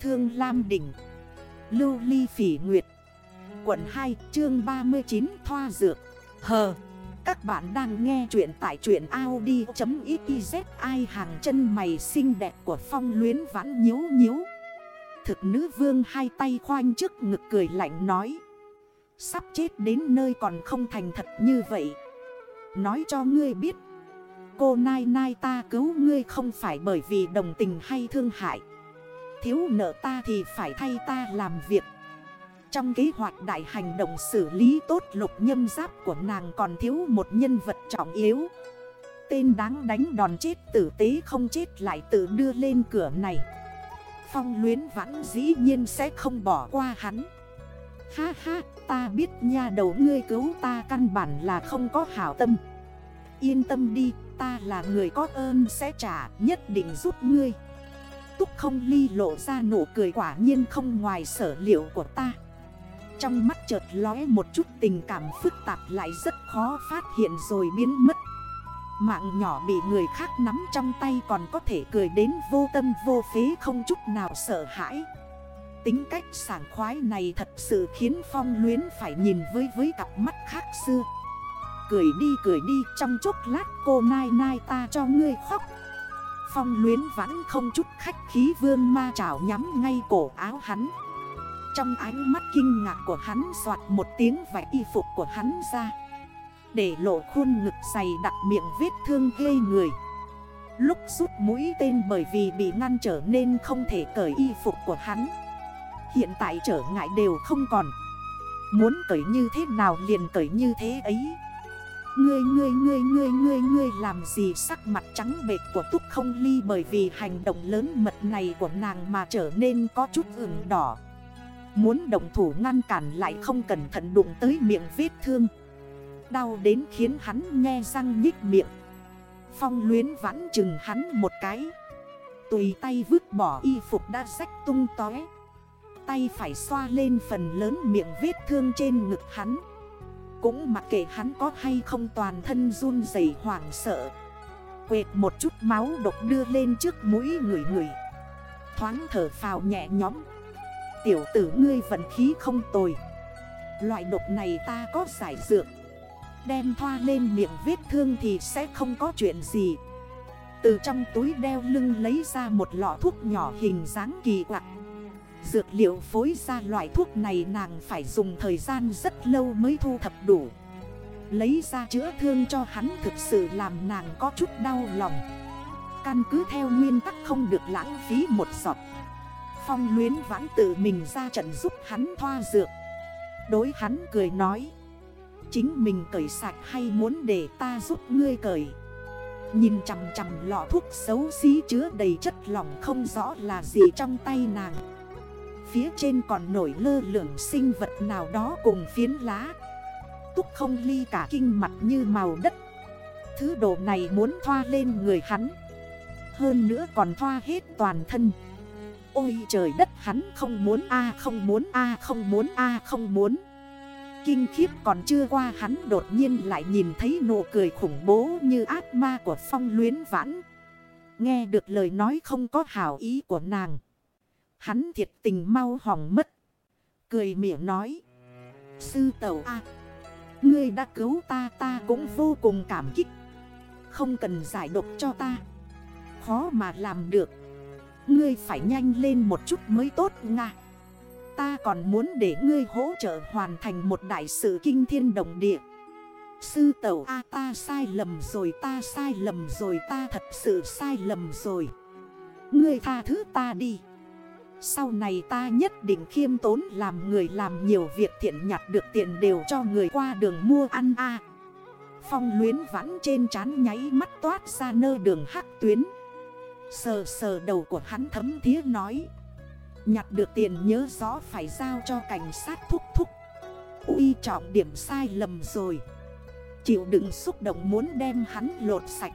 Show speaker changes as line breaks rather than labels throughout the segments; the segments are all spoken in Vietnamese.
Thương Lam Đỉnh. Lưu Ly Phỉ Nguyệt. Quận 2 chương 39 Thoa Dược. Hờ Các bạn đang nghe chuyện tại truyện Audi.xyz Ai hàng chân mày xinh đẹp của phong luyến vãn nhếu nhếu Thực nữ vương hai tay khoanh trước ngực cười lạnh nói. Sắp chết đến nơi còn không thành thật như vậy. Nói cho ngươi biết. Cô Nai Nai ta cứu ngươi không phải bởi vì đồng tình hay thương hại. Thiếu nợ ta thì phải thay ta làm việc. Trong kế hoạch đại hành động xử lý tốt lục nhâm giáp của nàng còn thiếu một nhân vật trọng yếu. Tên đáng đánh đòn chết tử tế không chết lại tự đưa lên cửa này. Phong luyến vãn dĩ nhiên sẽ không bỏ qua hắn. Ha ha, ta biết nha đầu ngươi cứu ta căn bản là không có hảo tâm. Yên tâm đi, ta là người có ơn sẽ trả, nhất định giúp ngươi. Túc không ly lộ ra nụ cười quả nhiên không ngoài sở liệu của ta. Trong mắt chợt lóe một chút tình cảm phức tạp lại rất khó phát hiện rồi biến mất. Mạng nhỏ bị người khác nắm trong tay còn có thể cười đến vô tâm vô phế không chút nào sợ hãi. Tính cách sảng khoái này thật sự khiến Phong luyến phải nhìn với với cặp mắt khác xưa. Cười đi cười đi, trong chốc lát cô nai nai ta cho ngươi khóc. Phong luyến vẫn không chút khách khí vương ma trảo nhắm ngay cổ áo hắn. Trong ánh mắt kinh ngạc của hắn soạt một tiếng vải y phục của hắn ra. Để lộ khuôn ngực dày đặt miệng vết thương ghê người. Lúc rút mũi tên bởi vì bị ngăn trở nên không thể cởi y phục của hắn. Hiện tại trở ngại đều không còn. Muốn cởi như thế nào liền cởi như thế ấy. Ngươi ngươi ngươi ngươi ngươi ngươi làm gì sắc mặt trắng bệt của Túc không ly bởi vì hành động lớn mật này của nàng mà trở nên có chút ửng đỏ. Muốn động thủ ngăn cản lại không cẩn thận đụng tới miệng vết thương. Đau đến khiến hắn nghe răng nhích miệng. Phong luyến vãn chừng hắn một cái. Tùy tay vứt bỏ y phục đã rách tung tói. Tay phải xoa lên phần lớn miệng vết thương trên ngực hắn. Cũng mặc kệ hắn có hay không toàn thân run dày hoảng sợ. Quệt một chút máu độc đưa lên trước mũi người người. Thoáng thở phào nhẹ nhõm. Tiểu tử ngươi vận khí không tồi. Loại độc này ta có giải dược. Đem thoa lên miệng vết thương thì sẽ không có chuyện gì. Từ trong túi đeo lưng lấy ra một lọ thuốc nhỏ hình dáng kỳ quặc. Dược liệu phối ra loại thuốc này nàng phải dùng thời gian rất lâu mới thu thập đủ. Lấy ra chữa thương cho hắn thực sự làm nàng có chút đau lòng. Căn cứ theo nguyên tắc không được lãng phí một giọt. Phong luyến vãn tự mình ra trận giúp hắn thoa dược. Đối hắn cười nói, Chính mình cởi sạch hay muốn để ta giúp ngươi cởi? Nhìn chằm chằm lọ thuốc xấu xí chứa đầy chất lỏng không rõ là gì trong tay nàng. Phía trên còn nổi lơ lửng sinh vật nào đó cùng phiến lá. Túc không ly cả kinh mặt như màu đất. Thứ đồ này muốn thoa lên người hắn. Hơn nữa còn thoa hết toàn thân. Ôi trời đất, hắn không muốn a, không muốn a, không muốn a, không muốn. Kinh khiếp còn chưa qua, hắn đột nhiên lại nhìn thấy nụ cười khủng bố như ác ma của phong luyến vãn. Nghe được lời nói không có hảo ý của nàng. Hắn thiệt tình mau hỏng mất. Cười miệng nói. Sư tẩu A. ngươi đã cứu ta ta cũng vô cùng cảm kích. Không cần giải độc cho ta. Khó mà làm được. Ngươi phải nhanh lên một chút mới tốt nga. Ta còn muốn để ngươi hỗ trợ hoàn thành một đại sự kinh thiên động địa. Sư tẩu A, ta sai lầm rồi, ta sai lầm rồi, ta thật sự sai lầm rồi. Ngươi tha thứ ta đi. Sau này ta nhất định khiêm tốn làm người làm nhiều việc thiện nhặt được tiền đều cho người qua đường mua ăn a. Phong luyến vãn trên trán nháy mắt toát ra nơ đường hắc tuyến. Sờ sờ đầu của hắn thấm thía nói, Nhặt được tiền nhớ rõ phải giao cho cảnh sát thúc thúc. Uy trọng điểm sai lầm rồi. Chịu đựng xúc động muốn đem hắn lột sạch.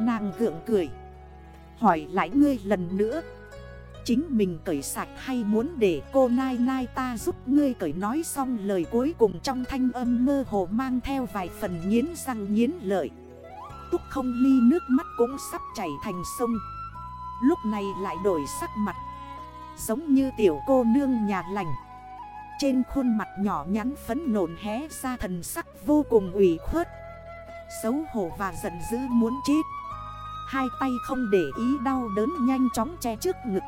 Nàng gượng cười, Hỏi lại ngươi lần nữa. Chính mình cởi sạch hay muốn để cô Nai Nai ta giúp ngươi cởi nói xong lời cuối cùng trong thanh âm mơ hồ mang theo vài phần nghiến răng nghiến lợi. Túc không ly nước mắt cũng sắp chảy thành sông. Lúc này lại đổi sắc mặt. Giống như tiểu cô nương nhà lành. Trên khuôn mặt nhỏ nhắn phấn nộn hé ra thần sắc vô cùng ủy khuất. Xấu hổ và giận dữ muốn chết. Hai tay không để ý đau đớn nhanh chóng che trước ngực.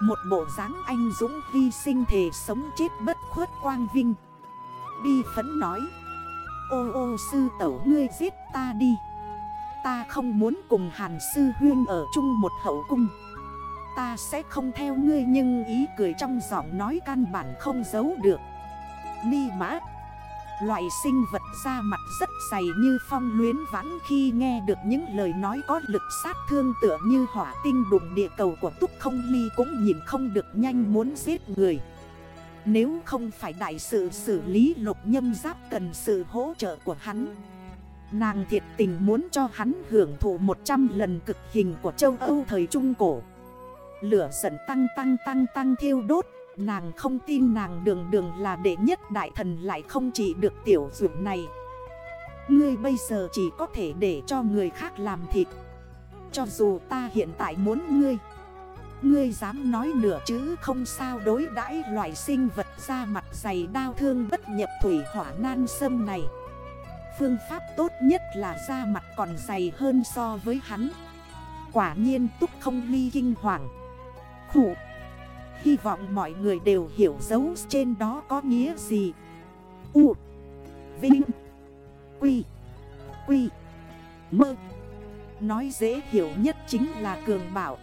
Một bộ dáng anh dũng hy sinh thể sống chết bất khuất quang vinh. Bi phấn nói, Ô ô sư tẩu ngươi giết ta đi. Ta không muốn cùng hàn sư huyên ở chung một hậu cung. Ta sẽ không theo ngươi nhưng ý cười trong giọng nói căn bản không giấu được. Ni mã Loại sinh vật da mặt rất dày như phong luyến vãn khi nghe được những lời nói có lực sát thương tựa như hỏa tinh đụng địa cầu của túc không ly cũng nhìn không được nhanh muốn giết người. Nếu không phải đại sự xử lý lục nhâm giáp cần sự hỗ trợ của hắn. Nàng thiệt tình muốn cho hắn hưởng thụ 100 lần cực hình của châu Âu thời Trung Cổ. Lửa giận tăng tăng tăng tăng thiêu đốt Nàng không tin nàng đường đường là đệ nhất đại thần lại không chỉ được tiểu dụng này. Ngươi bây giờ chỉ có thể để cho người khác làm thịt. Cho dù ta hiện tại muốn ngươi Ngươi dám nói nửa chứ không sao đối đãi loại sinh vật ra mặt dày đau thương bất nhập thủy hỏa nan sâm này. Phương pháp tốt nhất là da mặt còn dày hơn so với hắn. Quả nhiên túc không ly kinh hoàng. Khủ. Hy vọng mọi người đều hiểu dấu trên đó có nghĩa gì. U, Vinh, Quy Quy, Mơ. Nói dễ hiểu nhất chính là cường bảo.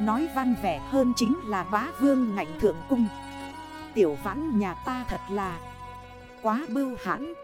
Nói văn vẻ hơn chính là bá vương ngạnh thượng cung. Tiểu vãn nhà ta thật là Quá bưu hãn.